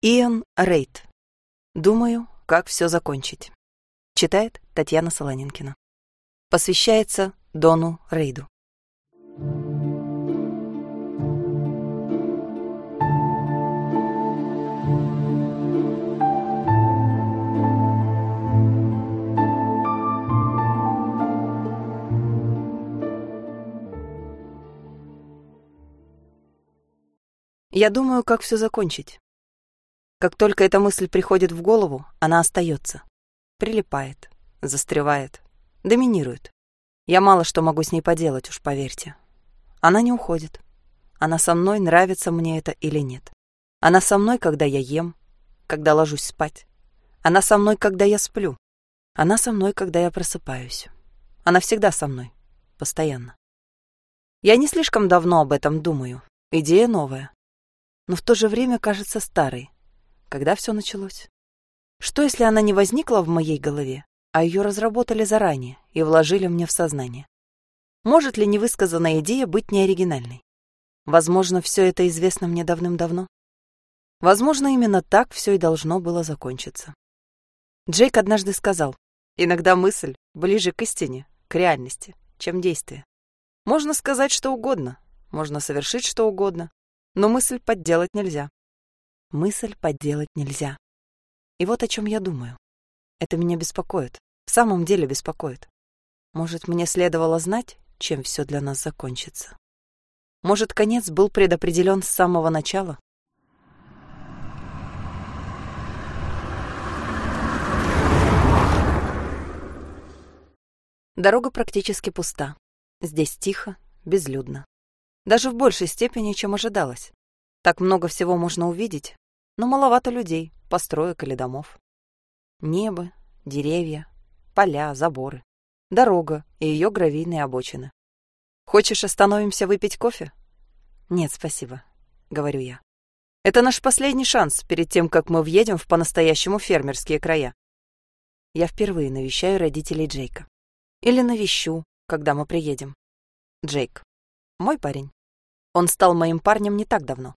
Иэн Рейд. Думаю, как все закончить. Читает Татьяна Солонинкина. Посвящается Дону Рейду. Я думаю, как все закончить. Как только эта мысль приходит в голову, она остается. Прилипает, застревает, доминирует. Я мало что могу с ней поделать, уж поверьте. Она не уходит. Она со мной, нравится мне это или нет. Она со мной, когда я ем, когда ложусь спать. Она со мной, когда я сплю. Она со мной, когда я просыпаюсь. Она всегда со мной, постоянно. Я не слишком давно об этом думаю. Идея новая. Но в то же время кажется старой. Когда все началось? Что, если она не возникла в моей голове, а ее разработали заранее и вложили мне в сознание? Может ли невысказанная идея быть неоригинальной? Возможно, все это известно мне давным-давно. Возможно, именно так все и должно было закончиться. Джейк однажды сказал, иногда мысль ближе к истине, к реальности, чем действие. Можно сказать что угодно, можно совершить что угодно, но мысль подделать нельзя. Мысль подделать нельзя. И вот о чем я думаю. Это меня беспокоит. В самом деле беспокоит. Может, мне следовало знать, чем все для нас закончится? Может, конец был предопределен с самого начала? Дорога практически пуста. Здесь тихо, безлюдно. Даже в большей степени, чем ожидалось. Так много всего можно увидеть, но маловато людей, построек или домов. Небо, деревья, поля, заборы, дорога и ее гравийные обочины. Хочешь, остановимся выпить кофе? Нет, спасибо, говорю я. Это наш последний шанс перед тем, как мы въедем в по-настоящему фермерские края. Я впервые навещаю родителей Джейка. Или навещу, когда мы приедем. Джейк. Мой парень. Он стал моим парнем не так давно.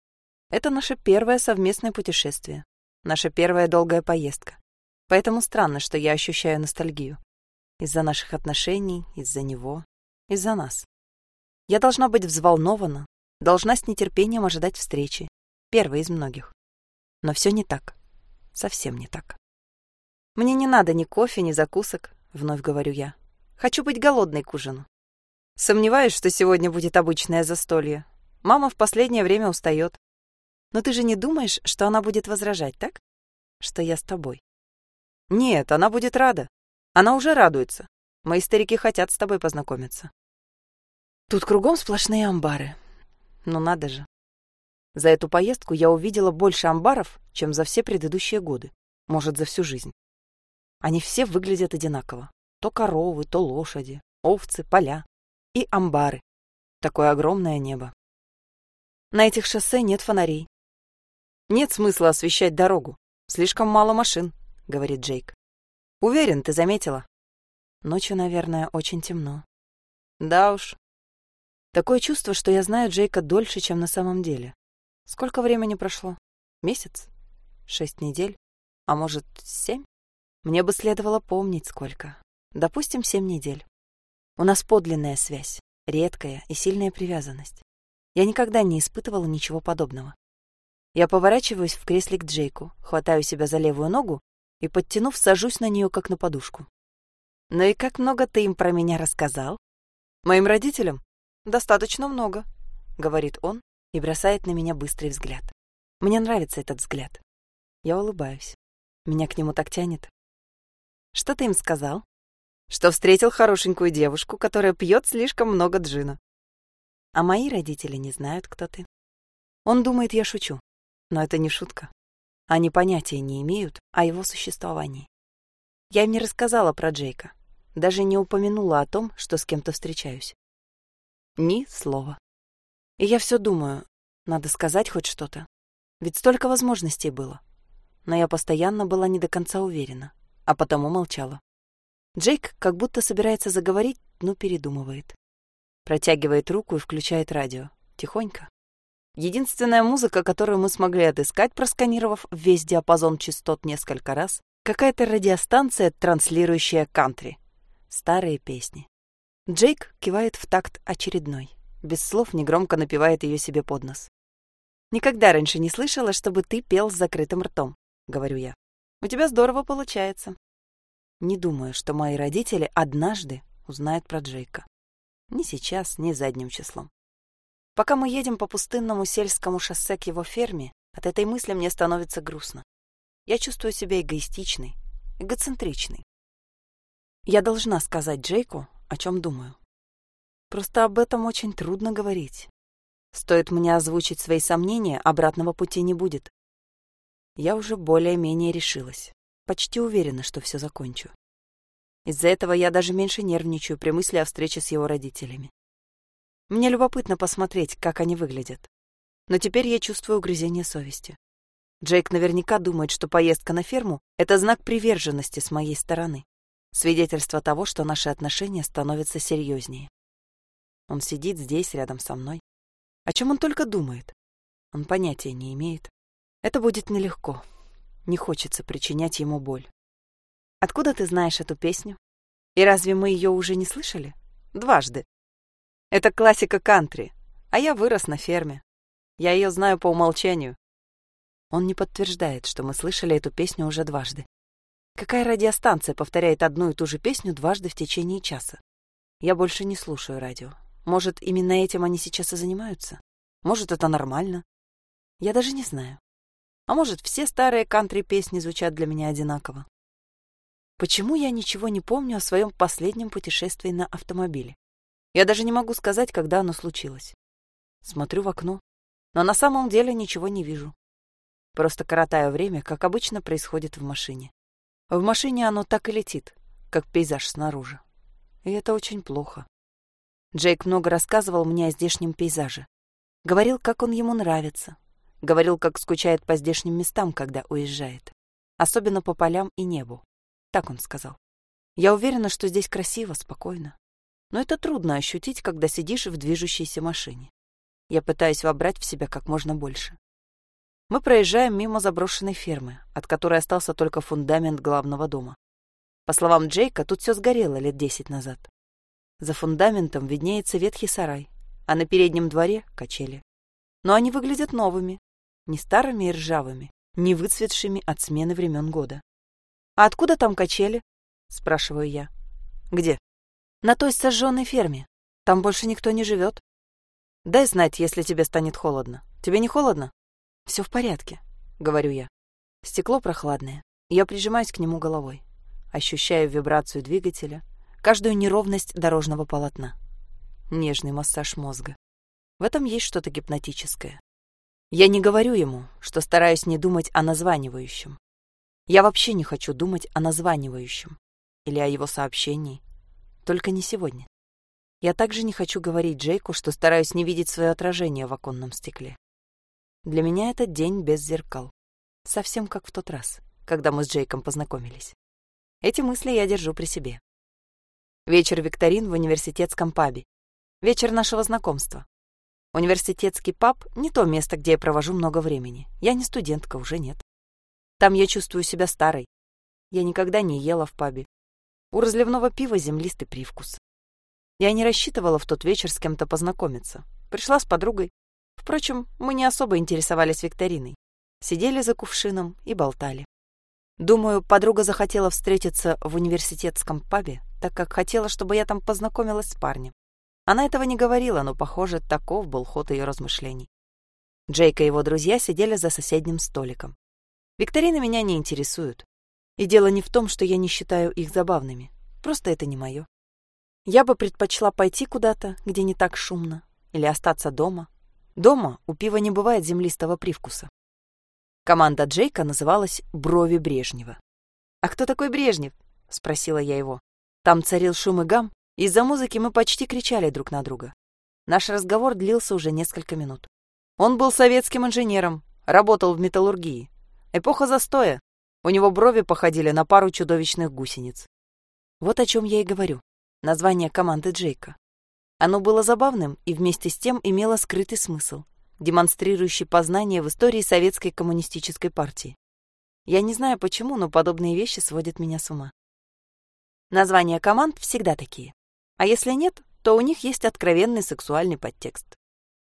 Это наше первое совместное путешествие, наша первая долгая поездка. Поэтому странно, что я ощущаю ностальгию. Из-за наших отношений, из-за него, из-за нас. Я должна быть взволнована, должна с нетерпением ожидать встречи, первой из многих. Но все не так. Совсем не так. Мне не надо ни кофе, ни закусок, вновь говорю я. Хочу быть голодной к ужину. Сомневаюсь, что сегодня будет обычное застолье. Мама в последнее время устает. Но ты же не думаешь, что она будет возражать, так? Что я с тобой. Нет, она будет рада. Она уже радуется. Мои старики хотят с тобой познакомиться. Тут кругом сплошные амбары. Ну надо же. За эту поездку я увидела больше амбаров, чем за все предыдущие годы. Может, за всю жизнь. Они все выглядят одинаково. То коровы, то лошади, овцы, поля. И амбары. Такое огромное небо. На этих шоссе нет фонарей. Нет смысла освещать дорогу. Слишком мало машин, говорит Джейк. Уверен, ты заметила. Ночью, наверное, очень темно. Да уж. Такое чувство, что я знаю Джейка дольше, чем на самом деле. Сколько времени прошло? Месяц? Шесть недель? А может, семь? Мне бы следовало помнить, сколько. Допустим, семь недель. У нас подлинная связь, редкая и сильная привязанность. Я никогда не испытывала ничего подобного. Я поворачиваюсь в кресле к Джейку, хватаю себя за левую ногу и, подтянув, сажусь на нее, как на подушку. «Ну и как много ты им про меня рассказал?» «Моим родителям?» «Достаточно много», — говорит он и бросает на меня быстрый взгляд. Мне нравится этот взгляд. Я улыбаюсь. Меня к нему так тянет. «Что ты им сказал?» «Что встретил хорошенькую девушку, которая пьет слишком много джина». «А мои родители не знают, кто ты». Он думает, я шучу. Но это не шутка. Они понятия не имеют о его существовании. Я им не рассказала про Джейка, даже не упомянула о том, что с кем-то встречаюсь. Ни слова. И я все думаю, надо сказать хоть что-то. Ведь столько возможностей было. Но я постоянно была не до конца уверена, а потому молчала. Джейк как будто собирается заговорить, но передумывает. Протягивает руку и включает радио. Тихонько. Единственная музыка, которую мы смогли отыскать, просканировав весь диапазон частот несколько раз, какая-то радиостанция, транслирующая кантри. Старые песни. Джейк кивает в такт очередной. Без слов негромко напевает ее себе под нос. «Никогда раньше не слышала, чтобы ты пел с закрытым ртом», — говорю я. «У тебя здорово получается». Не думаю, что мои родители однажды узнают про Джейка. Ни сейчас, ни задним числом. Пока мы едем по пустынному сельскому шоссе к его ферме, от этой мысли мне становится грустно. Я чувствую себя эгоистичной, эгоцентричной. Я должна сказать Джейку, о чем думаю. Просто об этом очень трудно говорить. Стоит мне озвучить свои сомнения, обратного пути не будет. Я уже более-менее решилась. Почти уверена, что все закончу. Из-за этого я даже меньше нервничаю при мысли о встрече с его родителями. Мне любопытно посмотреть, как они выглядят. Но теперь я чувствую угрызение совести. Джейк наверняка думает, что поездка на ферму — это знак приверженности с моей стороны. Свидетельство того, что наши отношения становятся серьезнее. Он сидит здесь, рядом со мной. О чем он только думает? Он понятия не имеет. Это будет нелегко. Не хочется причинять ему боль. Откуда ты знаешь эту песню? И разве мы ее уже не слышали? Дважды. Это классика кантри, а я вырос на ферме. Я ее знаю по умолчанию. Он не подтверждает, что мы слышали эту песню уже дважды. Какая радиостанция повторяет одну и ту же песню дважды в течение часа? Я больше не слушаю радио. Может, именно этим они сейчас и занимаются? Может, это нормально? Я даже не знаю. А может, все старые кантри-песни звучат для меня одинаково? Почему я ничего не помню о своем последнем путешествии на автомобиле? Я даже не могу сказать, когда оно случилось. Смотрю в окно, но на самом деле ничего не вижу. Просто коротаю время, как обычно происходит в машине. В машине оно так и летит, как пейзаж снаружи. И это очень плохо. Джейк много рассказывал мне о здешнем пейзаже. Говорил, как он ему нравится. Говорил, как скучает по здешним местам, когда уезжает. Особенно по полям и небу. Так он сказал. Я уверена, что здесь красиво, спокойно но это трудно ощутить, когда сидишь в движущейся машине. Я пытаюсь вобрать в себя как можно больше. Мы проезжаем мимо заброшенной фермы, от которой остался только фундамент главного дома. По словам Джейка, тут все сгорело лет десять назад. За фундаментом виднеется ветхий сарай, а на переднем дворе — качели. Но они выглядят новыми, не старыми и ржавыми, не выцветшими от смены времен года. «А откуда там качели?» — спрашиваю я. «Где?» На той сожженной ферме. Там больше никто не живет. Дай знать, если тебе станет холодно. Тебе не холодно? Все в порядке, говорю я. Стекло прохладное. Я прижимаюсь к нему головой. Ощущаю вибрацию двигателя, каждую неровность дорожного полотна. Нежный массаж мозга. В этом есть что-то гипнотическое. Я не говорю ему, что стараюсь не думать о названивающем. Я вообще не хочу думать о названивающем или о его сообщении, только не сегодня. Я также не хочу говорить Джейку, что стараюсь не видеть свое отражение в оконном стекле. Для меня этот день без зеркал. Совсем как в тот раз, когда мы с Джейком познакомились. Эти мысли я держу при себе. Вечер викторин в университетском пабе. Вечер нашего знакомства. Университетский паб — не то место, где я провожу много времени. Я не студентка, уже нет. Там я чувствую себя старой. Я никогда не ела в пабе, у разливного пива землистый привкус. Я не рассчитывала в тот вечер с кем-то познакомиться. Пришла с подругой. Впрочем, мы не особо интересовались викториной. Сидели за кувшином и болтали. Думаю, подруга захотела встретиться в университетском пабе, так как хотела, чтобы я там познакомилась с парнем. Она этого не говорила, но, похоже, таков был ход ее размышлений. Джейк и его друзья сидели за соседним столиком. Викторины меня не интересуют. И дело не в том, что я не считаю их забавными. Просто это не мое. Я бы предпочла пойти куда-то, где не так шумно, или остаться дома. Дома у пива не бывает землистого привкуса. Команда Джейка называлась «Брови Брежнева». «А кто такой Брежнев?» — спросила я его. Там царил шум и гам, из-за музыки мы почти кричали друг на друга. Наш разговор длился уже несколько минут. Он был советским инженером, работал в металлургии. Эпоха застоя, у него брови походили на пару чудовищных гусениц. Вот о чем я и говорю. Название команды Джейка. Оно было забавным и вместе с тем имело скрытый смысл. демонстрирующий познание в истории Советской коммунистической партии. Я не знаю почему, но подобные вещи сводят меня с ума. Названия команд всегда такие. А если нет, то у них есть откровенный сексуальный подтекст.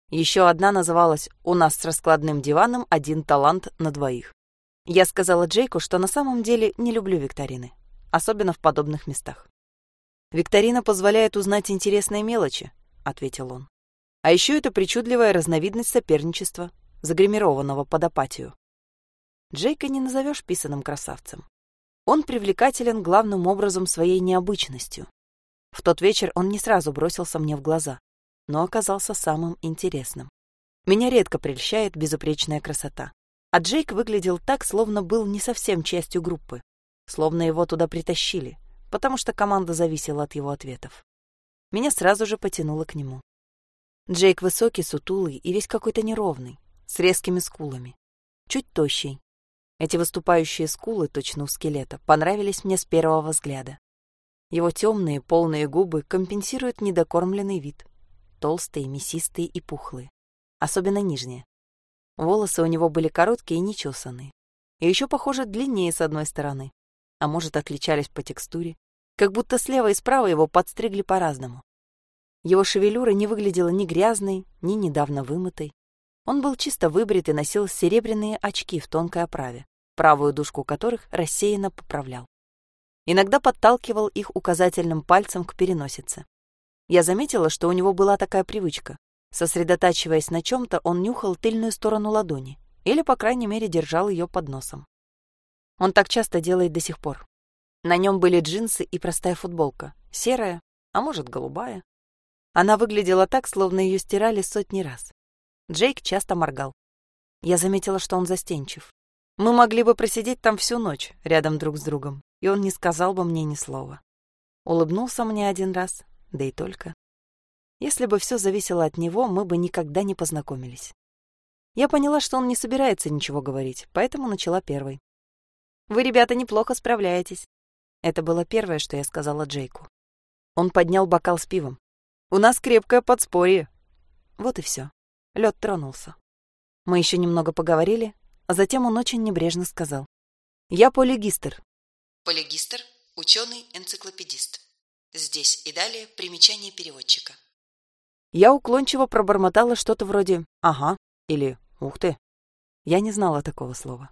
Еще одна называлась «У нас с раскладным диваном один талант на двоих». Я сказала Джейку, что на самом деле не люблю викторины, особенно в подобных местах. «Викторина позволяет узнать интересные мелочи», — ответил он. «А еще это причудливая разновидность соперничества, загримированного под апатию. Джейка не назовешь писаным красавцем. Он привлекателен главным образом своей необычностью. В тот вечер он не сразу бросился мне в глаза но оказался самым интересным. Меня редко прельщает безупречная красота. А Джейк выглядел так, словно был не совсем частью группы, словно его туда притащили, потому что команда зависела от его ответов. Меня сразу же потянуло к нему. Джейк высокий, сутулый и весь какой-то неровный, с резкими скулами. Чуть тощий. Эти выступающие скулы, точно у скелета, понравились мне с первого взгляда. Его темные, полные губы компенсируют недокормленный вид толстые, мясистые и пухлые. Особенно нижние. Волосы у него были короткие и нечесанные. И еще, похоже, длиннее с одной стороны. А может, отличались по текстуре. Как будто слева и справа его подстригли по-разному. Его шевелюра не выглядела ни грязной, ни недавно вымытой. Он был чисто выбрит и носил серебряные очки в тонкой оправе, правую дужку которых рассеянно поправлял. Иногда подталкивал их указательным пальцем к переносице. Я заметила, что у него была такая привычка. Сосредотачиваясь на чем-то, он нюхал тыльную сторону ладони или, по крайней мере, держал ее под носом. Он так часто делает до сих пор. На нем были джинсы и простая футболка, серая, а может, голубая. Она выглядела так, словно ее стирали сотни раз. Джейк часто моргал. Я заметила, что он застенчив. Мы могли бы просидеть там всю ночь, рядом друг с другом, и он не сказал бы мне ни слова. Улыбнулся мне один раз, да и только. Если бы все зависело от него, мы бы никогда не познакомились. Я поняла, что он не собирается ничего говорить, поэтому начала первой. «Вы, ребята, неплохо справляетесь». Это было первое, что я сказала Джейку. Он поднял бокал с пивом. «У нас крепкое подспорье». Вот и все. Лед тронулся. Мы еще немного поговорили, а затем он очень небрежно сказал. «Я полигистр». Полигистр – ученый-энциклопедист. Здесь и далее примечание переводчика. Я уклончиво пробормотала что-то вроде «ага» или «ух ты». Я не знала такого слова.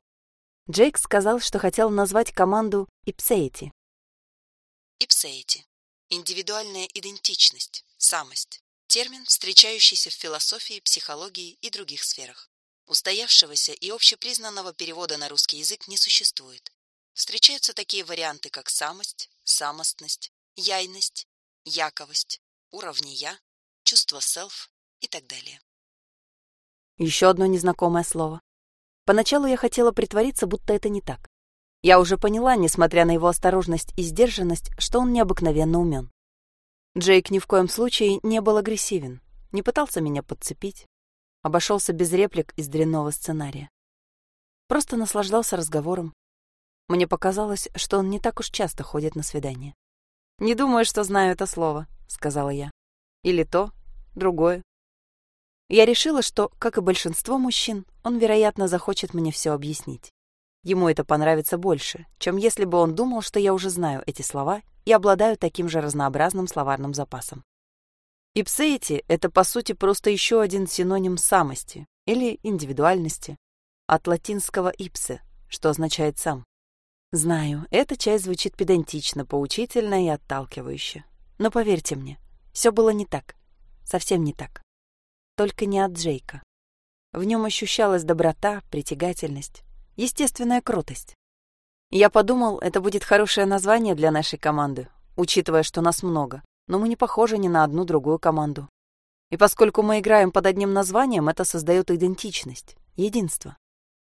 Джейк сказал, что хотел назвать команду «ипсеити». Ипсеити – индивидуальная идентичность, самость. Термин, встречающийся в философии, психологии и других сферах. Устоявшегося и общепризнанного перевода на русский язык не существует. Встречаются такие варианты, как самость, самостность, яйность, яковость, уровни «я», чувство «селф» и так далее. Еще одно незнакомое слово. Поначалу я хотела притвориться, будто это не так. Я уже поняла, несмотря на его осторожность и сдержанность, что он необыкновенно умен. Джейк ни в коем случае не был агрессивен, не пытался меня подцепить, обошелся без реплик из дрянного сценария. Просто наслаждался разговором. Мне показалось, что он не так уж часто ходит на свидания. «Не думаю, что знаю это слово», — сказала я. «Или то, другое». Я решила, что, как и большинство мужчин, он, вероятно, захочет мне все объяснить. Ему это понравится больше, чем если бы он думал, что я уже знаю эти слова и обладаю таким же разнообразным словарным запасом. Ипсеити — это, по сути, просто еще один синоним самости или индивидуальности, от латинского «ипсе», что означает «сам». Знаю, эта часть звучит педантично, поучительно и отталкивающе. Но поверьте мне, все было не так. Совсем не так. Только не от Джейка. В нем ощущалась доброта, притягательность, естественная крутость. Я подумал, это будет хорошее название для нашей команды, учитывая, что нас много, но мы не похожи ни на одну другую команду. И поскольку мы играем под одним названием, это создает идентичность, единство.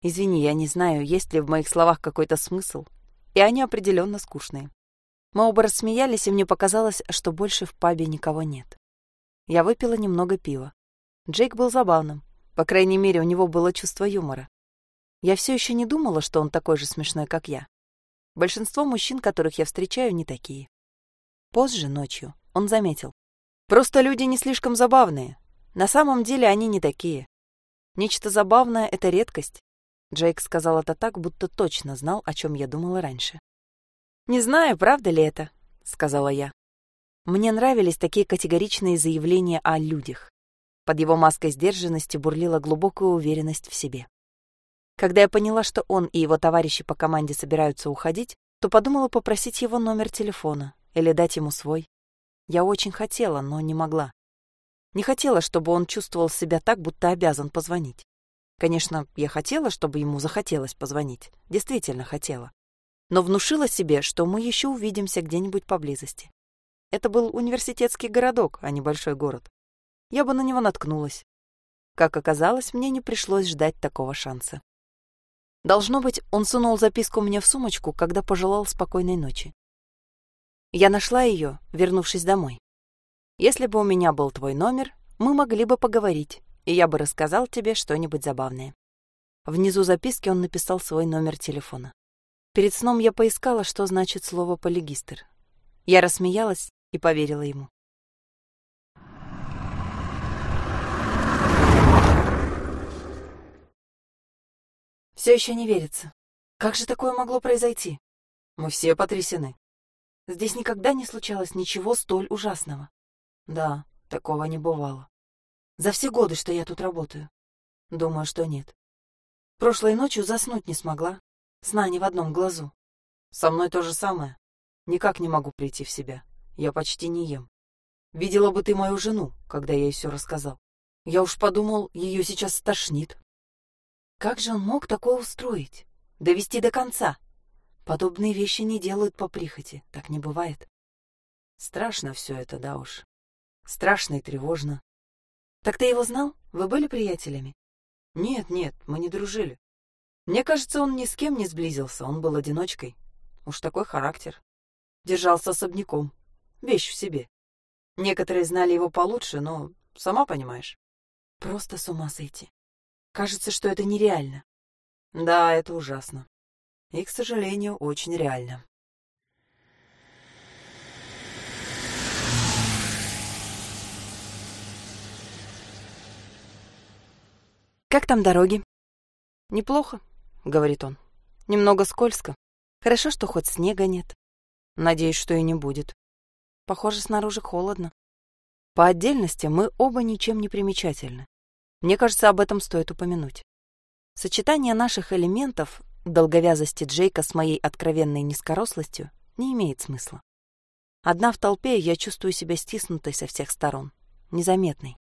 Извини, я не знаю, есть ли в моих словах какой-то смысл, и они определенно скучные. Мы оба рассмеялись, и мне показалось, что больше в пабе никого нет. Я выпила немного пива. Джейк был забавным. По крайней мере, у него было чувство юмора. Я все еще не думала, что он такой же смешной, как я. Большинство мужчин, которых я встречаю, не такие. Позже, ночью, он заметил. Просто люди не слишком забавные. На самом деле они не такие. Нечто забавное — это редкость. Джейк сказал это так, будто точно знал, о чем я думала раньше. «Не знаю, правда ли это», — сказала я. Мне нравились такие категоричные заявления о людях. Под его маской сдержанности бурлила глубокая уверенность в себе. Когда я поняла, что он и его товарищи по команде собираются уходить, то подумала попросить его номер телефона или дать ему свой. Я очень хотела, но не могла. Не хотела, чтобы он чувствовал себя так, будто обязан позвонить. Конечно, я хотела, чтобы ему захотелось позвонить. Действительно хотела но внушила себе, что мы еще увидимся где-нибудь поблизости. Это был университетский городок, а не большой город. Я бы на него наткнулась. Как оказалось, мне не пришлось ждать такого шанса. Должно быть, он сунул записку мне в сумочку, когда пожелал спокойной ночи. Я нашла ее, вернувшись домой. Если бы у меня был твой номер, мы могли бы поговорить, и я бы рассказал тебе что-нибудь забавное. Внизу записки он написал свой номер телефона. Перед сном я поискала, что значит слово «полигистр». Я рассмеялась и поверила ему. Все еще не верится. Как же такое могло произойти? Мы все потрясены. Здесь никогда не случалось ничего столь ужасного. Да, такого не бывало. За все годы, что я тут работаю. Думаю, что нет. Прошлой ночью заснуть не смогла, Сна не в одном глазу. Со мной то же самое. Никак не могу прийти в себя. Я почти не ем. Видела бы ты мою жену, когда я ей все рассказал. Я уж подумал, ее сейчас стошнит. Как же он мог такое устроить? Довести до конца? Подобные вещи не делают по прихоти, так не бывает. Страшно все это, да уж. Страшно и тревожно. Так ты его знал? Вы были приятелями? Нет, нет, мы не дружили. Мне кажется, он ни с кем не сблизился, он был одиночкой. Уж такой характер. Держался особняком. Вещь в себе. Некоторые знали его получше, но, сама понимаешь. Просто с ума сойти. Кажется, что это нереально. Да, это ужасно. И, к сожалению, очень реально. «Как там дороги?» «Неплохо», — говорит он. «Немного скользко. Хорошо, что хоть снега нет. Надеюсь, что и не будет. Похоже, снаружи холодно. По отдельности мы оба ничем не примечательны. Мне кажется, об этом стоит упомянуть. Сочетание наших элементов, долговязости Джейка с моей откровенной низкорослостью, не имеет смысла. Одна в толпе я чувствую себя стиснутой со всех сторон, незаметной.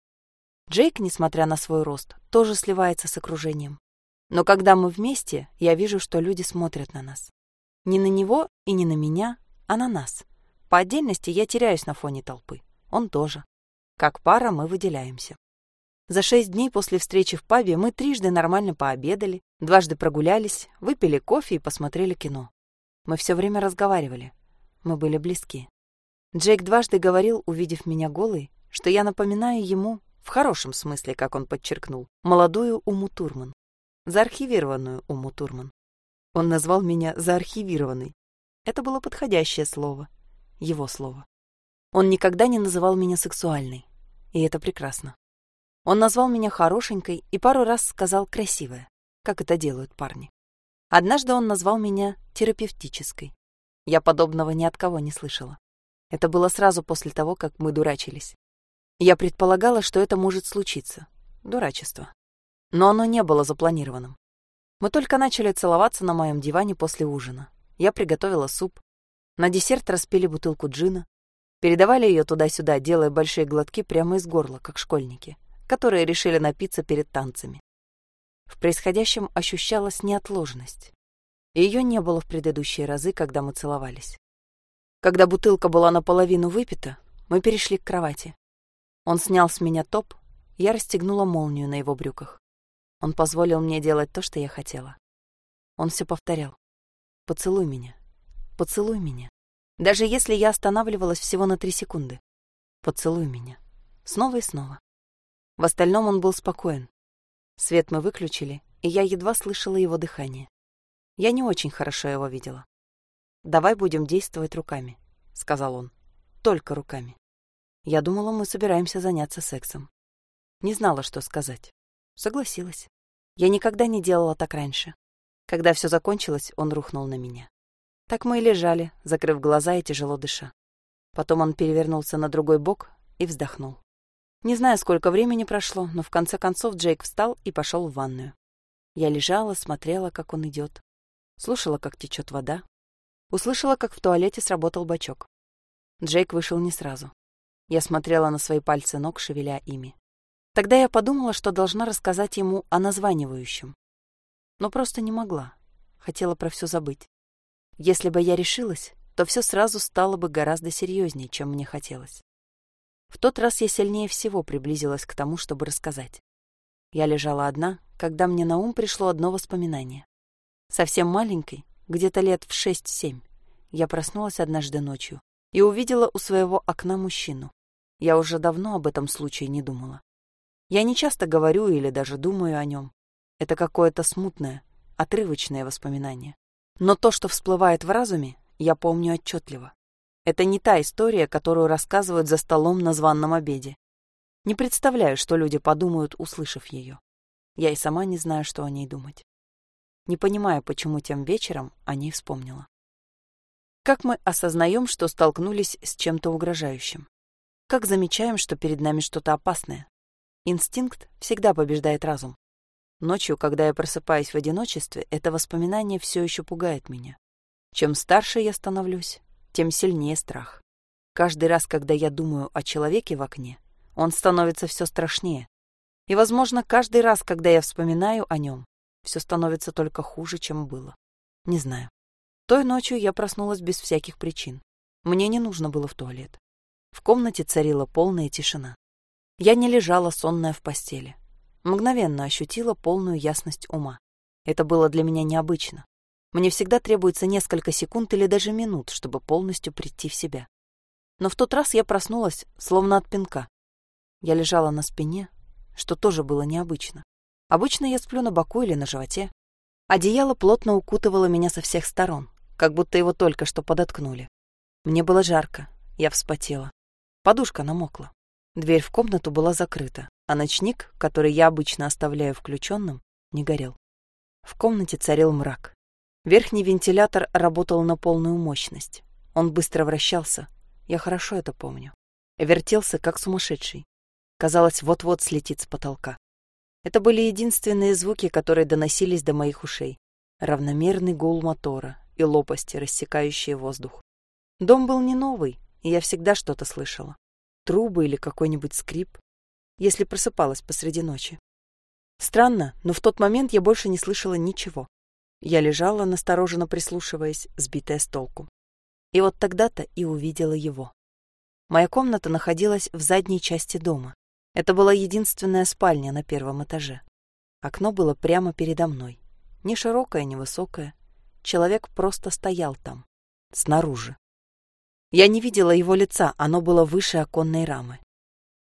Джейк, несмотря на свой рост, тоже сливается с окружением. Но когда мы вместе, я вижу, что люди смотрят на нас. Не на него и не на меня, а на нас. По отдельности я теряюсь на фоне толпы. Он тоже. Как пара мы выделяемся. За шесть дней после встречи в пабе мы трижды нормально пообедали, дважды прогулялись, выпили кофе и посмотрели кино. Мы все время разговаривали. Мы были близки. Джейк дважды говорил, увидев меня голой, что я напоминаю ему, в хорошем смысле, как он подчеркнул, молодую Уму Турман заархивированную Уму Турман. Он назвал меня заархивированной. Это было подходящее слово. Его слово. Он никогда не называл меня сексуальной. И это прекрасно. Он назвал меня хорошенькой и пару раз сказал красивая, как это делают парни. Однажды он назвал меня терапевтической. Я подобного ни от кого не слышала. Это было сразу после того, как мы дурачились. Я предполагала, что это может случиться. Дурачество но оно не было запланированным. Мы только начали целоваться на моем диване после ужина. Я приготовила суп. На десерт распили бутылку джина. Передавали ее туда-сюда, делая большие глотки прямо из горла, как школьники, которые решили напиться перед танцами. В происходящем ощущалась неотложность. Ее не было в предыдущие разы, когда мы целовались. Когда бутылка была наполовину выпита, мы перешли к кровати. Он снял с меня топ, я расстегнула молнию на его брюках. Он позволил мне делать то, что я хотела. Он все повторял. «Поцелуй меня. Поцелуй меня». Даже если я останавливалась всего на три секунды. «Поцелуй меня». Снова и снова. В остальном он был спокоен. Свет мы выключили, и я едва слышала его дыхание. Я не очень хорошо его видела. «Давай будем действовать руками», — сказал он. «Только руками». Я думала, мы собираемся заняться сексом. Не знала, что сказать. Согласилась. Я никогда не делала так раньше. Когда все закончилось, он рухнул на меня. Так мы и лежали, закрыв глаза и тяжело дыша. Потом он перевернулся на другой бок и вздохнул. Не знаю, сколько времени прошло, но в конце концов Джейк встал и пошел в ванную. Я лежала, смотрела, как он идет. Слушала, как течет вода. Услышала, как в туалете сработал бачок. Джейк вышел не сразу. Я смотрела на свои пальцы ног, шевеля ими. Тогда я подумала, что должна рассказать ему о названивающем. Но просто не могла. Хотела про все забыть. Если бы я решилась, то все сразу стало бы гораздо серьезнее, чем мне хотелось. В тот раз я сильнее всего приблизилась к тому, чтобы рассказать. Я лежала одна, когда мне на ум пришло одно воспоминание. Совсем маленькой, где-то лет в шесть-семь, я проснулась однажды ночью и увидела у своего окна мужчину. Я уже давно об этом случае не думала. Я не часто говорю или даже думаю о нем. Это какое-то смутное, отрывочное воспоминание. Но то, что всплывает в разуме, я помню отчетливо. Это не та история, которую рассказывают за столом на званном обеде. Не представляю, что люди подумают, услышав ее. Я и сама не знаю, что о ней думать. Не понимаю, почему тем вечером о ней вспомнила. Как мы осознаем, что столкнулись с чем-то угрожающим? Как замечаем, что перед нами что-то опасное? Инстинкт всегда побеждает разум. Ночью, когда я просыпаюсь в одиночестве, это воспоминание все еще пугает меня. Чем старше я становлюсь, тем сильнее страх. Каждый раз, когда я думаю о человеке в окне, он становится все страшнее. И, возможно, каждый раз, когда я вспоминаю о нем, все становится только хуже, чем было. Не знаю. Той ночью я проснулась без всяких причин. Мне не нужно было в туалет. В комнате царила полная тишина. Я не лежала сонная в постели. Мгновенно ощутила полную ясность ума. Это было для меня необычно. Мне всегда требуется несколько секунд или даже минут, чтобы полностью прийти в себя. Но в тот раз я проснулась, словно от пинка. Я лежала на спине, что тоже было необычно. Обычно я сплю на боку или на животе. Одеяло плотно укутывало меня со всех сторон, как будто его только что подоткнули. Мне было жарко, я вспотела. Подушка намокла. Дверь в комнату была закрыта, а ночник, который я обычно оставляю включенным, не горел. В комнате царил мрак. Верхний вентилятор работал на полную мощность. Он быстро вращался. Я хорошо это помню. Вертелся, как сумасшедший. Казалось, вот-вот слетит с потолка. Это были единственные звуки, которые доносились до моих ушей. Равномерный гул мотора и лопасти, рассекающие воздух. Дом был не новый, и я всегда что-то слышала. Трубы или какой-нибудь скрип, если просыпалась посреди ночи. Странно, но в тот момент я больше не слышала ничего. Я лежала, настороженно прислушиваясь, сбитая с толку. И вот тогда-то и увидела его. Моя комната находилась в задней части дома. Это была единственная спальня на первом этаже. Окно было прямо передо мной. Не широкое, не высокое. Человек просто стоял там, снаружи. Я не видела его лица, оно было выше оконной рамы.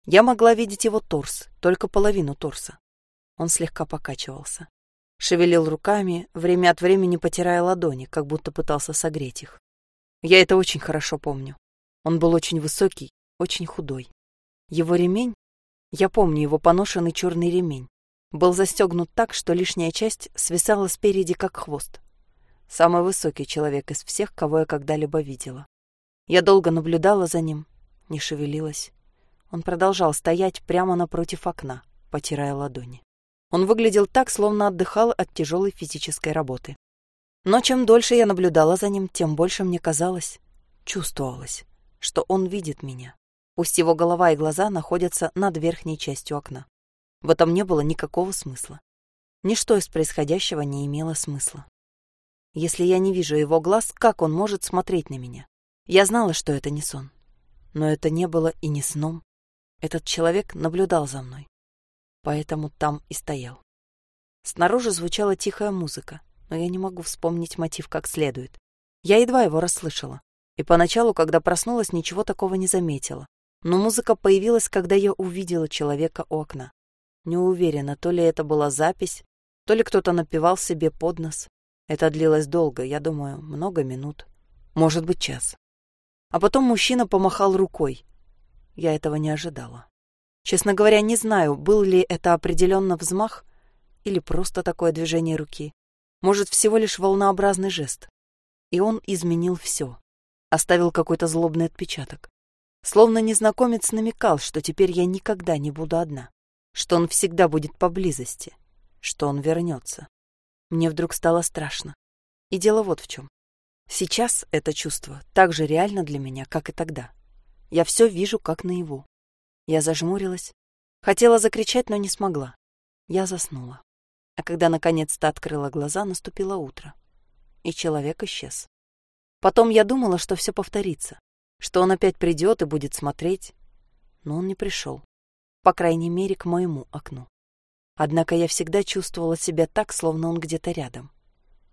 Я могла видеть его торс, только половину торса. Он слегка покачивался. Шевелил руками, время от времени потирая ладони, как будто пытался согреть их. Я это очень хорошо помню. Он был очень высокий, очень худой. Его ремень, я помню его поношенный черный ремень, был застегнут так, что лишняя часть свисала спереди, как хвост. Самый высокий человек из всех, кого я когда-либо видела. Я долго наблюдала за ним, не шевелилась. Он продолжал стоять прямо напротив окна, потирая ладони. Он выглядел так, словно отдыхал от тяжелой физической работы. Но чем дольше я наблюдала за ним, тем больше мне казалось, чувствовалось, что он видит меня. Пусть его голова и глаза находятся над верхней частью окна. В этом не было никакого смысла. Ничто из происходящего не имело смысла. Если я не вижу его глаз, как он может смотреть на меня? Я знала, что это не сон. Но это не было и не сном. Этот человек наблюдал за мной поэтому там и стоял. Снаружи звучала тихая музыка, но я не могу вспомнить мотив как следует. Я едва его расслышала, и поначалу, когда проснулась, ничего такого не заметила. Но музыка появилась, когда я увидела человека у окна. Не уверена, то ли это была запись, то ли кто-то напевал себе под нос. Это длилось долго, я думаю, много минут, может быть, час. А потом мужчина помахал рукой. Я этого не ожидала. Честно говоря, не знаю, был ли это определенно взмах или просто такое движение руки. Может, всего лишь волнообразный жест. И он изменил все. Оставил какой-то злобный отпечаток. Словно незнакомец намекал, что теперь я никогда не буду одна, что он всегда будет поблизости, что он вернется. Мне вдруг стало страшно. И дело вот в чем. Сейчас это чувство так же реально для меня, как и тогда. Я все вижу, как наяву. Я зажмурилась. Хотела закричать, но не смогла. Я заснула. А когда наконец-то открыла глаза, наступило утро. И человек исчез. Потом я думала, что все повторится, что он опять придет и будет смотреть. Но он не пришел. По крайней мере, к моему окну. Однако я всегда чувствовала себя так, словно он где-то рядом.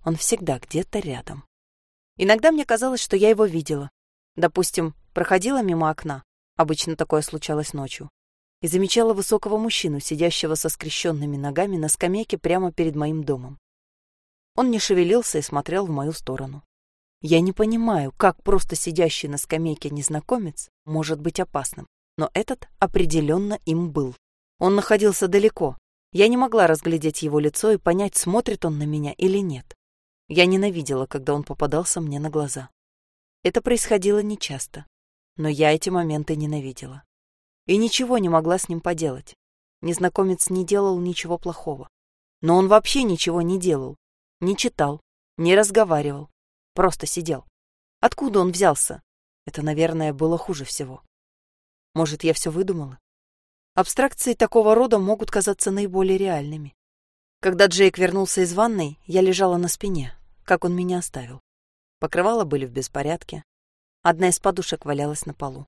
Он всегда где-то рядом. Иногда мне казалось, что я его видела. Допустим, проходила мимо окна, обычно такое случалось ночью, и замечала высокого мужчину, сидящего со скрещенными ногами на скамейке прямо перед моим домом. Он не шевелился и смотрел в мою сторону. Я не понимаю, как просто сидящий на скамейке незнакомец может быть опасным, но этот определенно им был. Он находился далеко. Я не могла разглядеть его лицо и понять, смотрит он на меня или нет. Я ненавидела, когда он попадался мне на глаза. Это происходило нечасто, но я эти моменты ненавидела. И ничего не могла с ним поделать. Незнакомец не делал ничего плохого. Но он вообще ничего не делал. Не читал, не разговаривал. Просто сидел. Откуда он взялся? Это, наверное, было хуже всего. Может, я все выдумала? Абстракции такого рода могут казаться наиболее реальными. Когда Джейк вернулся из ванной, я лежала на спине, как он меня оставил. Покрывала были в беспорядке. Одна из подушек валялась на полу.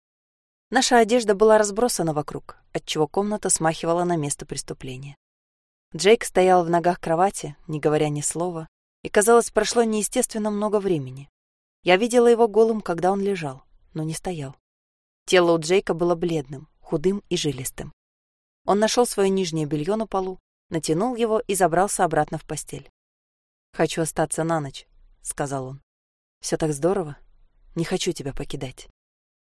Наша одежда была разбросана вокруг, отчего комната смахивала на место преступления. Джейк стоял в ногах кровати, не говоря ни слова, и, казалось, прошло неестественно много времени. Я видела его голым, когда он лежал, но не стоял. Тело у Джейка было бледным, худым и жилистым. Он нашел свое нижнее белье на полу, натянул его и забрался обратно в постель. «Хочу остаться на ночь», — сказал он. «Все так здорово. Не хочу тебя покидать».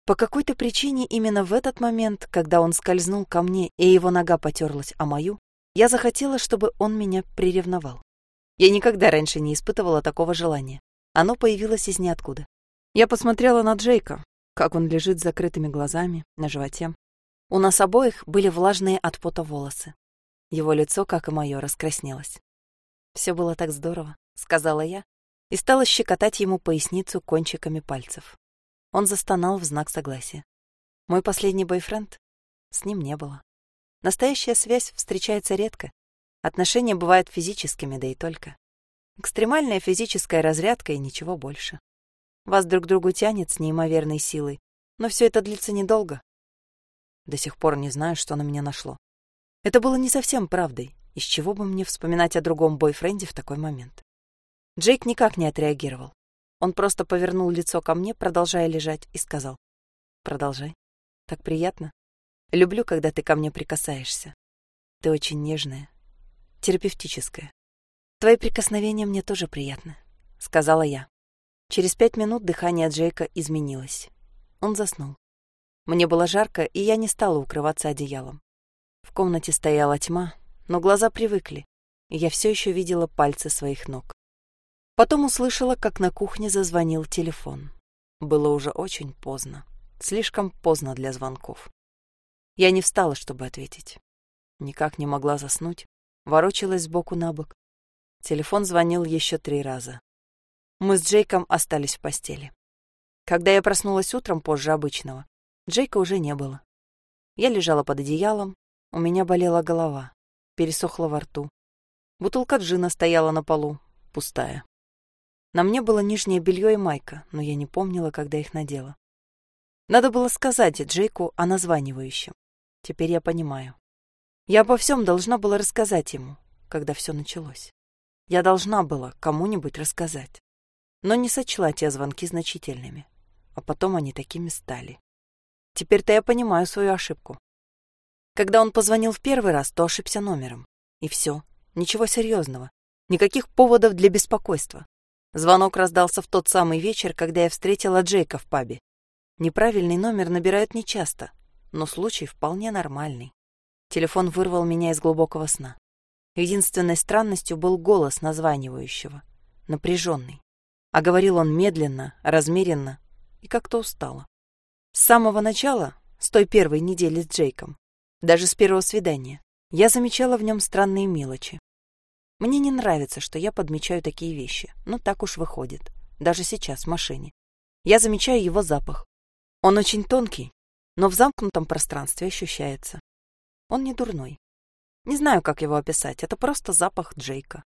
По какой-то причине именно в этот момент, когда он скользнул ко мне и его нога потерлась о мою, я захотела, чтобы он меня приревновал. Я никогда раньше не испытывала такого желания. Оно появилось из ниоткуда. Я посмотрела на Джейка, как он лежит с закрытыми глазами на животе. У нас обоих были влажные от пота волосы. Его лицо, как и мое, раскраснелось. Все было так здорово», — сказала я, и стала щекотать ему поясницу кончиками пальцев. Он застонал в знак согласия. Мой последний бойфренд? С ним не было. Настоящая связь встречается редко. Отношения бывают физическими, да и только. Экстремальная физическая разрядка и ничего больше. Вас друг другу тянет с неимоверной силой, но все это длится недолго. До сих пор не знаю, что на меня нашло. Это было не совсем правдой. Из чего бы мне вспоминать о другом бойфренде в такой момент? Джейк никак не отреагировал. Он просто повернул лицо ко мне, продолжая лежать, и сказал. «Продолжай. Так приятно. Люблю, когда ты ко мне прикасаешься. Ты очень нежная, терапевтическая. Твои прикосновения мне тоже приятны», — сказала я. Через пять минут дыхание Джейка изменилось. Он заснул. Мне было жарко, и я не стала укрываться одеялом. В комнате стояла тьма, но глаза привыкли, и я все еще видела пальцы своих ног. Потом услышала, как на кухне зазвонил телефон. Было уже очень поздно, слишком поздно для звонков. Я не встала, чтобы ответить. Никак не могла заснуть, ворочалась сбоку на бок. Телефон звонил еще три раза. Мы с Джейком остались в постели. Когда я проснулась утром позже обычного, Джейка уже не было. Я лежала под одеялом, у меня болела голова, пересохла во рту. Бутылка джина стояла на полу, пустая. На мне было нижнее белье и майка, но я не помнила, когда их надела. Надо было сказать Джейку о названивающем. Теперь я понимаю. Я обо всем должна была рассказать ему, когда все началось. Я должна была кому-нибудь рассказать. Но не сочла те звонки значительными. А потом они такими стали. Теперь-то я понимаю свою ошибку. Когда он позвонил в первый раз, то ошибся номером. И все. Ничего серьезного. Никаких поводов для беспокойства. Звонок раздался в тот самый вечер, когда я встретила Джейка в пабе. Неправильный номер набирают нечасто, но случай вполне нормальный. Телефон вырвал меня из глубокого сна. Единственной странностью был голос названивающего, напряженный. А говорил он медленно, размеренно и как-то устало. С самого начала, с той первой недели с Джейком, даже с первого свидания, я замечала в нем странные мелочи. Мне не нравится, что я подмечаю такие вещи, но так уж выходит, даже сейчас в машине. Я замечаю его запах. Он очень тонкий, но в замкнутом пространстве ощущается. Он не дурной. Не знаю, как его описать, это просто запах Джейка.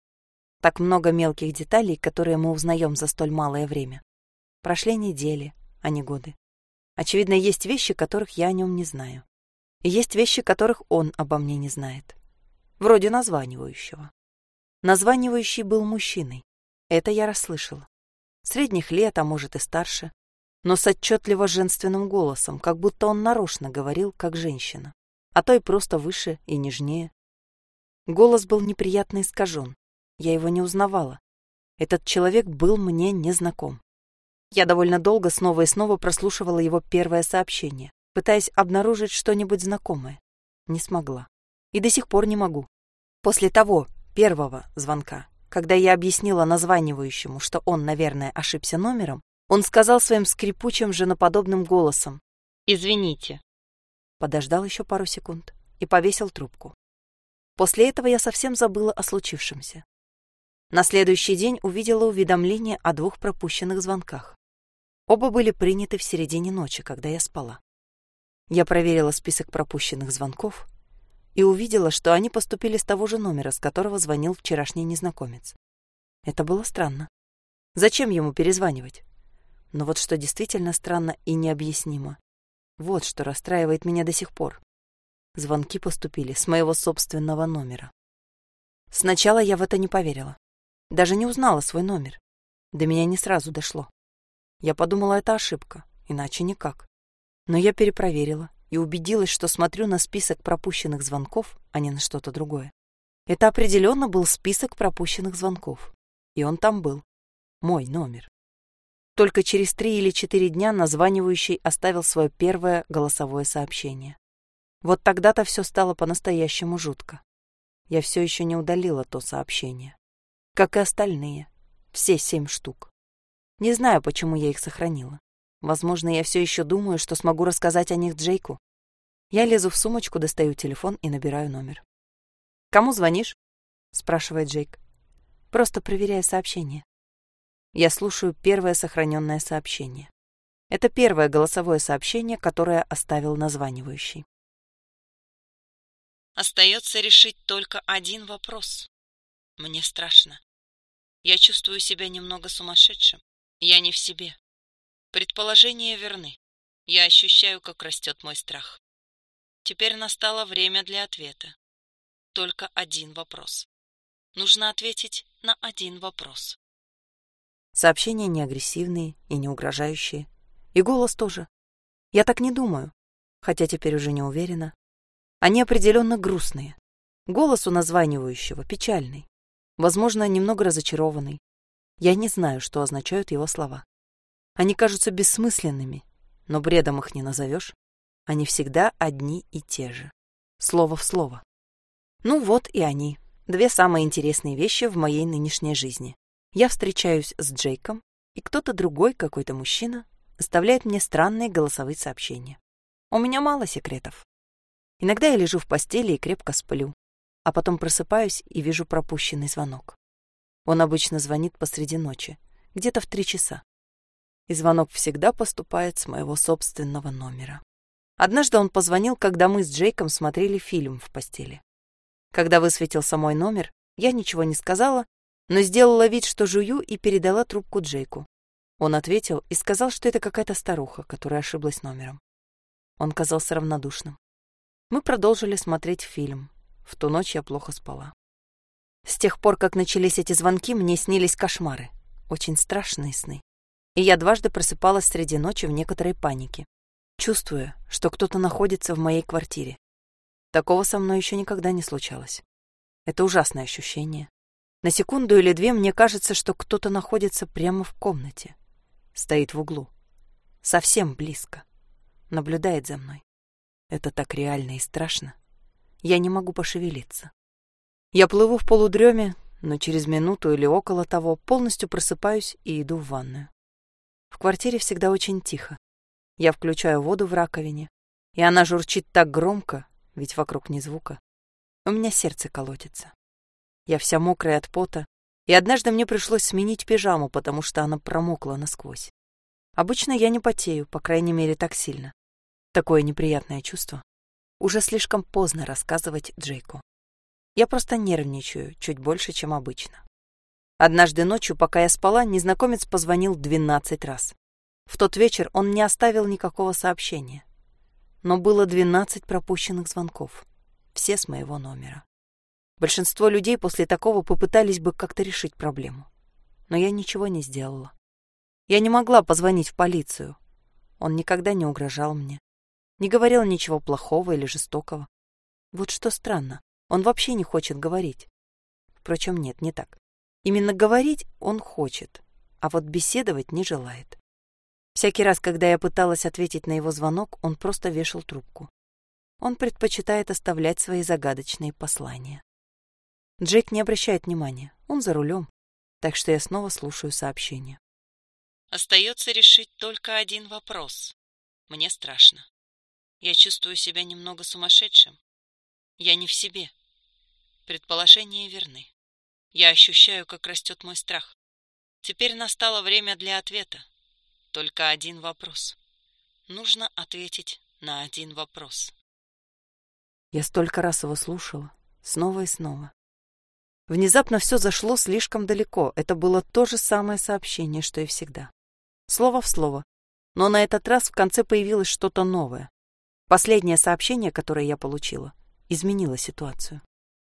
Так много мелких деталей, которые мы узнаем за столь малое время. Прошли недели, а не годы. Очевидно, есть вещи, которых я о нем не знаю. Есть вещи, которых он обо мне не знает. Вроде названивающего. Названивающий был мужчиной. Это я расслышала. Средних лет, а может и старше. Но с отчетливо женственным голосом, как будто он нарочно говорил, как женщина. А то и просто выше и нежнее. Голос был неприятно искажен. Я его не узнавала. Этот человек был мне незнаком. Я довольно долго снова и снова прослушивала его первое сообщение, пытаясь обнаружить что-нибудь знакомое. Не смогла. И до сих пор не могу. После того первого звонка, когда я объяснила названивающему, что он, наверное, ошибся номером, он сказал своим скрипучим женоподобным голосом «Извините». Подождал еще пару секунд и повесил трубку. После этого я совсем забыла о случившемся. На следующий день увидела уведомление о двух пропущенных звонках. Оба были приняты в середине ночи, когда я спала. Я проверила список пропущенных звонков и увидела, что они поступили с того же номера, с которого звонил вчерашний незнакомец. Это было странно. Зачем ему перезванивать? Но вот что действительно странно и необъяснимо. Вот что расстраивает меня до сих пор. Звонки поступили с моего собственного номера. Сначала я в это не поверила. Даже не узнала свой номер. До меня не сразу дошло. Я подумала, это ошибка, иначе никак. Но я перепроверила и убедилась, что смотрю на список пропущенных звонков, а не на что-то другое. Это определенно был список пропущенных звонков. И он там был. Мой номер. Только через три или четыре дня названивающий оставил свое первое голосовое сообщение. Вот тогда-то все стало по-настоящему жутко. Я все еще не удалила то сообщение. Как и остальные. Все семь штук. Не знаю, почему я их сохранила. Возможно, я все еще думаю, что смогу рассказать о них Джейку. Я лезу в сумочку, достаю телефон и набираю номер. «Кому звонишь?» — спрашивает Джейк. «Просто проверяю сообщение». Я слушаю первое сохраненное сообщение. Это первое голосовое сообщение, которое оставил названивающий. Остается решить только один вопрос. Мне страшно. Я чувствую себя немного сумасшедшим. Я не в себе. Предположения верны. Я ощущаю, как растет мой страх. Теперь настало время для ответа. Только один вопрос. Нужно ответить на один вопрос. Сообщения не агрессивные и не угрожающие. И голос тоже. Я так не думаю, хотя теперь уже не уверена. Они определенно грустные. Голос у названивающего печальный. Возможно, немного разочарованный. Я не знаю, что означают его слова. Они кажутся бессмысленными, но бредом их не назовешь. Они всегда одни и те же. Слово в слово. Ну вот и они. Две самые интересные вещи в моей нынешней жизни. Я встречаюсь с Джейком, и кто-то другой, какой-то мужчина, оставляет мне странные голосовые сообщения. У меня мало секретов. Иногда я лежу в постели и крепко сплю, а потом просыпаюсь и вижу пропущенный звонок. Он обычно звонит посреди ночи, где-то в три часа. И звонок всегда поступает с моего собственного номера. Однажды он позвонил, когда мы с Джейком смотрели фильм в постели. Когда высветился мой номер, я ничего не сказала, но сделала вид, что жую, и передала трубку Джейку. Он ответил и сказал, что это какая-то старуха, которая ошиблась номером. Он казался равнодушным. Мы продолжили смотреть фильм. В ту ночь я плохо спала. С тех пор, как начались эти звонки, мне снились кошмары. Очень страшные сны. И я дважды просыпалась среди ночи в некоторой панике, чувствуя, что кто-то находится в моей квартире. Такого со мной еще никогда не случалось. Это ужасное ощущение. На секунду или две мне кажется, что кто-то находится прямо в комнате. Стоит в углу. Совсем близко. Наблюдает за мной. Это так реально и страшно. Я не могу пошевелиться. Я плыву в полудреме, но через минуту или около того полностью просыпаюсь и иду в ванную. В квартире всегда очень тихо. Я включаю воду в раковине, и она журчит так громко, ведь вокруг ни звука. У меня сердце колотится. Я вся мокрая от пота, и однажды мне пришлось сменить пижаму, потому что она промокла насквозь. Обычно я не потею, по крайней мере, так сильно. Такое неприятное чувство. Уже слишком поздно рассказывать Джейку. Я просто нервничаю чуть больше, чем обычно. Однажды ночью, пока я спала, незнакомец позвонил 12 раз. В тот вечер он не оставил никакого сообщения. Но было 12 пропущенных звонков. Все с моего номера. Большинство людей после такого попытались бы как-то решить проблему. Но я ничего не сделала. Я не могла позвонить в полицию. Он никогда не угрожал мне. Не говорил ничего плохого или жестокого. Вот что странно. Он вообще не хочет говорить. Впрочем, нет, не так. Именно говорить он хочет, а вот беседовать не желает. Всякий раз, когда я пыталась ответить на его звонок, он просто вешал трубку. Он предпочитает оставлять свои загадочные послания. Джейк не обращает внимания, он за рулем, так что я снова слушаю сообщение. Остается решить только один вопрос. Мне страшно. Я чувствую себя немного сумасшедшим. Я не в себе. Предположения верны. Я ощущаю, как растет мой страх. Теперь настало время для ответа. Только один вопрос. Нужно ответить на один вопрос. Я столько раз его слушала, снова и снова. Внезапно все зашло слишком далеко. Это было то же самое сообщение, что и всегда. Слово в слово. Но на этот раз в конце появилось что-то новое. Последнее сообщение, которое я получила, изменило ситуацию.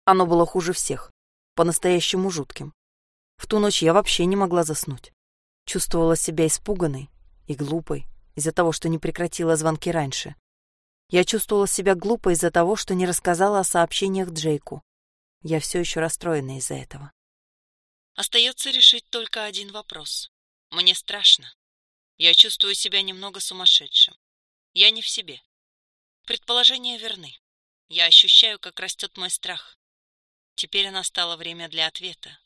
Оно было хуже всех, по-настоящему жутким. В ту ночь я вообще не могла заснуть. Чувствовала себя испуганной и глупой из-за того, что не прекратила звонки раньше. Я чувствовала себя глупой из-за того, что не рассказала о сообщениях Джейку. Я все еще расстроена из-за этого. Остается решить только один вопрос. Мне страшно. Я чувствую себя немного сумасшедшим. Я не в себе. Предположения верны. Я ощущаю, как растет мой страх. Теперь настало время для ответа.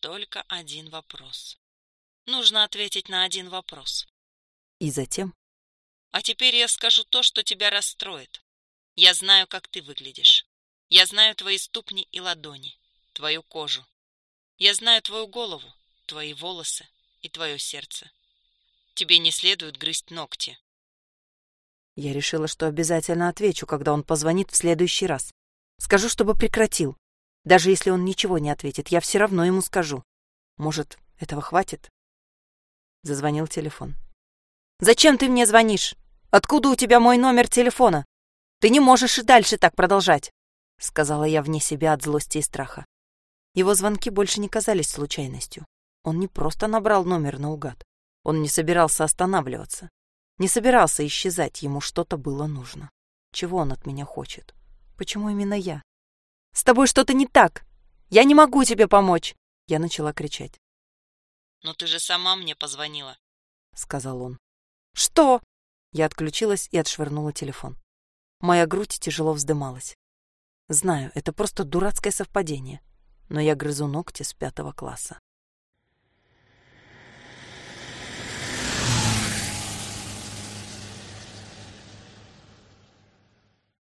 Только один вопрос. Нужно ответить на один вопрос. И затем? А теперь я скажу то, что тебя расстроит. Я знаю, как ты выглядишь. Я знаю твои ступни и ладони, твою кожу. Я знаю твою голову, твои волосы и твое сердце. Тебе не следует грызть ногти. Я решила, что обязательно отвечу, когда он позвонит в следующий раз. Скажу, чтобы прекратил. Даже если он ничего не ответит, я все равно ему скажу. Может, этого хватит? Зазвонил телефон. «Зачем ты мне звонишь? Откуда у тебя мой номер телефона? Ты не можешь и дальше так продолжать!» Сказала я вне себя от злости и страха. Его звонки больше не казались случайностью. Он не просто набрал номер наугад. Он не собирался останавливаться. Не собирался исчезать, ему что-то было нужно. Чего он от меня хочет? Почему именно я? С тобой что-то не так. Я не могу тебе помочь. Я начала кричать. Но ты же сама мне позвонила, сказал он. Что? Я отключилась и отшвырнула телефон. Моя грудь тяжело вздымалась. Знаю, это просто дурацкое совпадение, но я грызу ногти с пятого класса.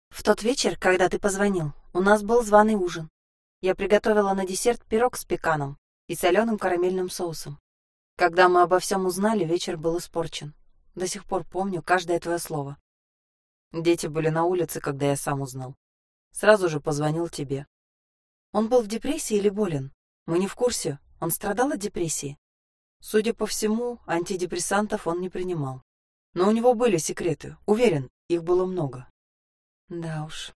В тот вечер, когда ты позвонил, у нас был званый ужин. Я приготовила на десерт пирог с пеканом и соленым карамельным соусом. Когда мы обо всем узнали, вечер был испорчен. До сих пор помню каждое твое слово. Дети были на улице, когда я сам узнал. Сразу же позвонил тебе. Он был в депрессии или болен? Мы не в курсе. Он страдал от депрессии? Судя по всему, антидепрессантов он не принимал. Но у него были секреты. Уверен, их было много. Да уж.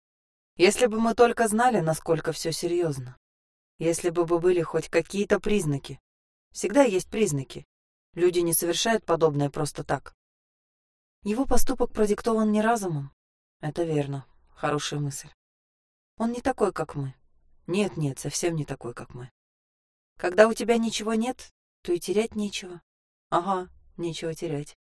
Если бы мы только знали, насколько все серьезно. Если бы были хоть какие-то признаки. Всегда есть признаки. Люди не совершают подобное просто так. Его поступок продиктован не разумом. Это верно. Хорошая мысль. Он не такой, как мы. Нет-нет, совсем не такой, как мы. Когда у тебя ничего нет, то и терять нечего. Ага, нечего терять.